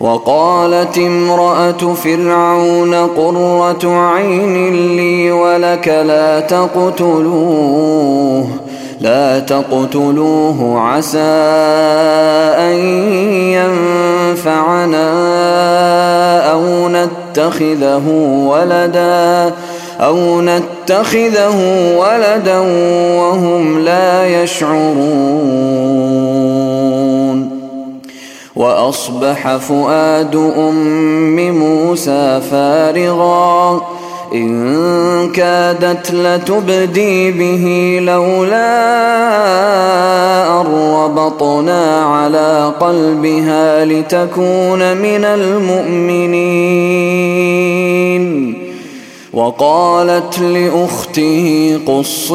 وقالت امرأة فرعون قرة عين لي ولك لا تقتلوه لا تقتلوه عسى أن ينفعنا أو نتخذه ولدا أو نتخذه ولدا وهم لا يشعرون. وأصبح فؤاد أم موسى فارغاً. إن كادت لتبدي به لولا أن ربطنا على قلبها لتكون من المؤمنين. وقالت لأخته قصيه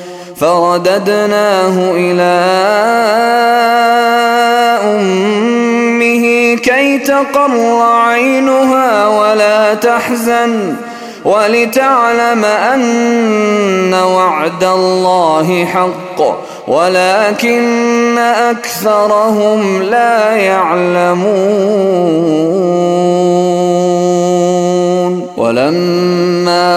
فرددناه إلى أمه كي تقر عينها ولا تحزن ولتعلم أن وعد الله حق ولكن أكثرهم لا يعلمون. ولما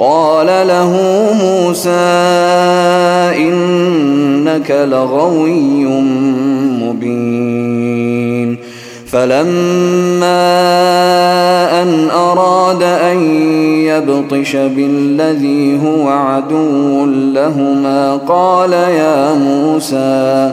قال له موسى إنك لغوي مبين. فلما أن أراد أن يبطش بالذي هو عدو لهما قال يا موسى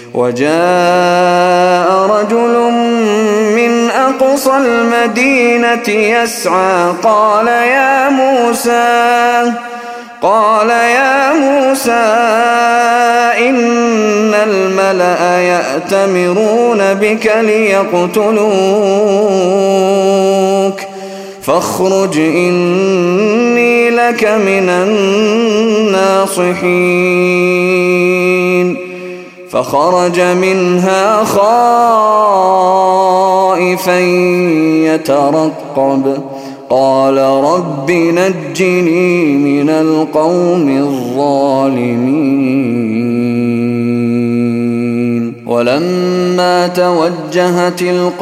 وجاء رجل من أقصى المدينة يسعى قال يا موسى قال يا موسى إن الملأ يأتمرون بك ليقتلوك فاخرج إني لك من الناصحين. فخرج منها خائفا يترقب. قال رب نجني من القوم الظالمين. ولما توجه تلقاء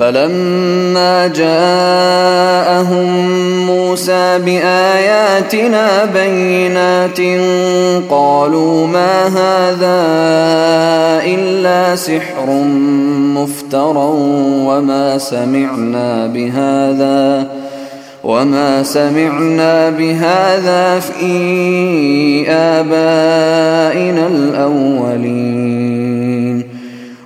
فلما جاءهم موسى بآياتنا بينات قالوا ما هذا إلا سحر مفترى وما سمعنا بهذا وما سمعنا بهذا في آبائنا الأولين.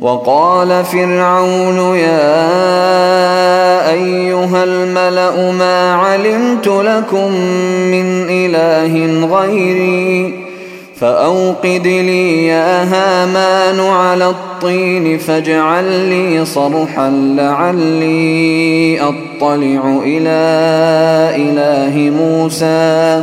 وقال فرعون يا أيها الملأ ما علمت لكم من إله غيري فأوقد لي يا هامان على الطين فاجعل لي صرحا لعلي أطلع إلى إله موسى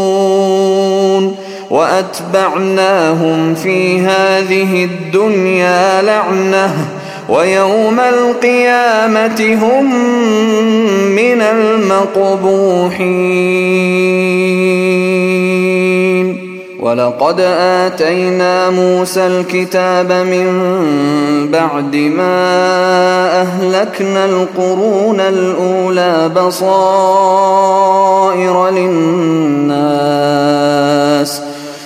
وأتبعناهم في هذه الدنيا لعنةً ويوم القيامة هم من المقبوحين. ولقد آتينا موسى الكتاب من بعد ما أهلكنا القرون الأولى بصائر للناس.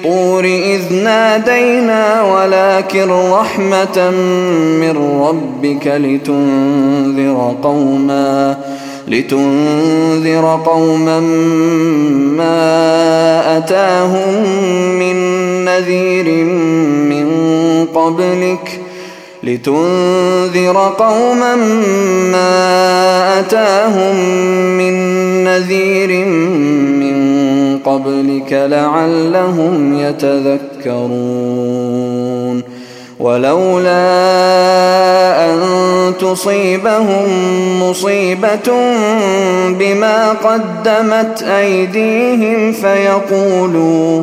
الطور إذ نادينا ولكن رحمة من ربك لتنذر قوما لتنذر قوما ما أتاهم من نذير من قبلك لتنذر قوما ما أتاهم من نذير من قبلك لعلهم يتذكرون. ولولا أن تصيبهم مصيبة بما قدمت أيديهم فيقولوا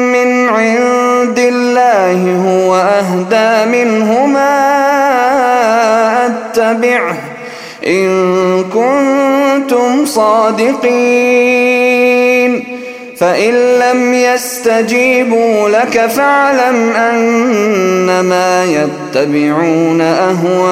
عند الله هو أهدى منهما أتبعه إن كنتم صادقين فإن لم يستجيبوا لك فاعلم أنما يتبعون أهواءهم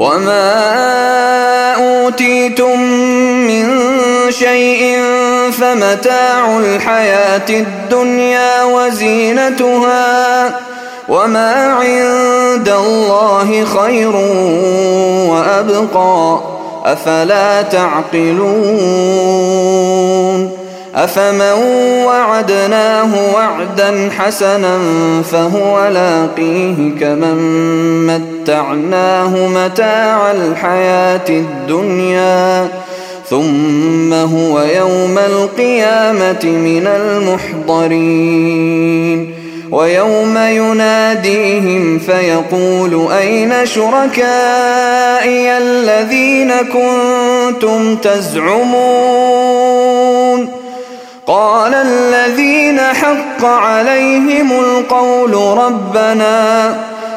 وما أوتيتم من شيء فمتاع الحياة الدنيا وزينتها وما عند الله خير وأبقى أفلا تعقلون أفمن وعدناه وعدا حسنا فهو لاقيه كمن متعناه متاع الحياة الدنيا ثم هو يوم القيامة من المحضرين. ويوم يناديهم فيقول أين شركائي الذين كنتم تزعمون؟ قال الذين حق عليهم القول ربنا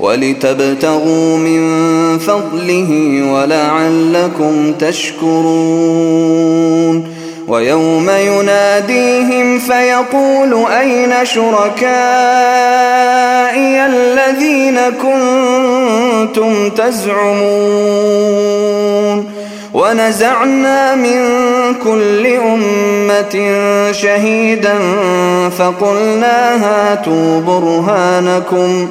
ولتبتغوا من فضله ولعلكم تشكرون. ويوم يناديهم فيقول أين شركائي الذين كنتم تزعمون؟ ونزعنا من كل أمة شهيدا فقلنا هاتوا برهانكم ۖ.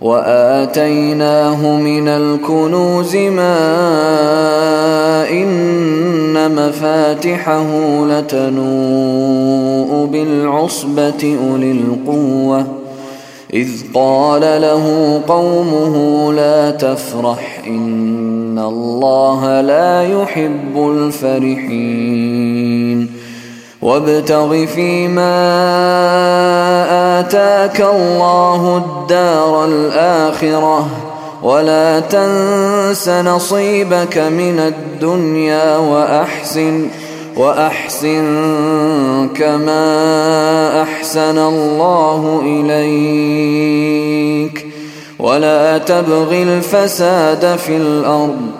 وآتيناه من الكنوز ما إن مفاتحه لتنوء بالعصبة أولي القوة. إذ قال له قومه لا تفرح إن الله لا يحب الفرحين. وابتغ فيما آتاك الله الدار الآخرة ولا تنس نصيبك من الدنيا وأحسن وأحسن كما أحسن الله إليك. ولا تبغ الفساد في الأرض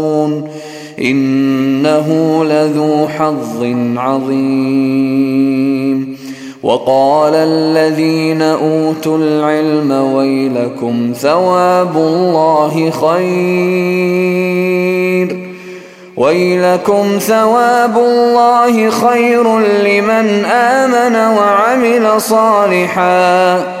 إنه لذو حظ عظيم. وقال الذين أوتوا العلم ويلكم ثواب الله خير. ويلكم ثواب الله خير لمن آمن وعمل صالحا.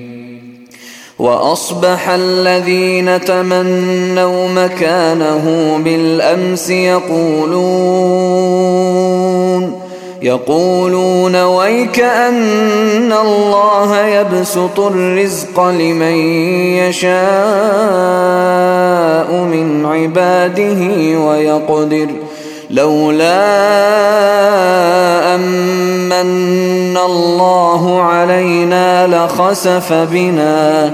وأصبح الذين تمنوا مكانه بالأمس يقولون يقولون ويك أن الله يبسط الرزق لمن يشاء من عباده ويقدر لولا أمن الله علينا لخسف بنا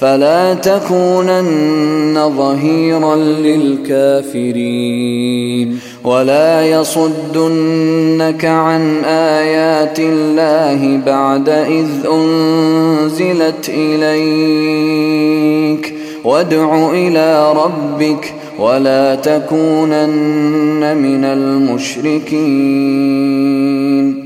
فلا تكونن ظهيرا للكافرين. ولا يصدنك عن آيات الله بعد إذ أنزلت إليك. وادع إلى ربك ولا تكونن من المشركين.